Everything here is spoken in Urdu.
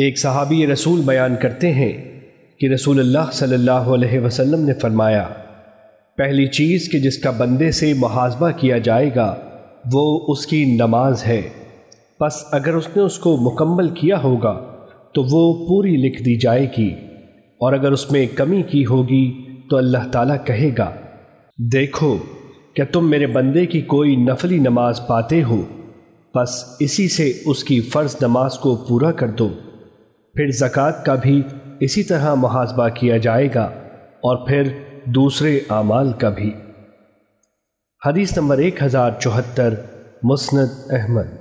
ایک صحابی رسول بیان کرتے ہیں کہ رسول اللہ صلی اللہ علیہ وسلم نے فرمایا، پہلی چیز کہ جس کا بندے سے محاسبہ کیا جائے گا، وہ اس کی نماز ہے۔ پس اگر اس نے اس کو مکمل کیا ہوگا، تو وہ پوری لکھ دی جائے گی۔ اور اگر اس میں کمی کی ہوگی، تو اللہ تعالیٰ کہے گا، دیکھو کہ تم میرے بندے کی کوئی نفلی نماز پاتے ہو۔ بس اسی سے اس کی فرض نماز کو پورا کر دو۔ پھر زکوٰۃ کا بھی اسی طرح محاسبہ کیا جائے گا اور پھر دوسرے اعمال کا بھی۔ حدیث نمبر ایک ہزار چوہتر، مسند احمد۔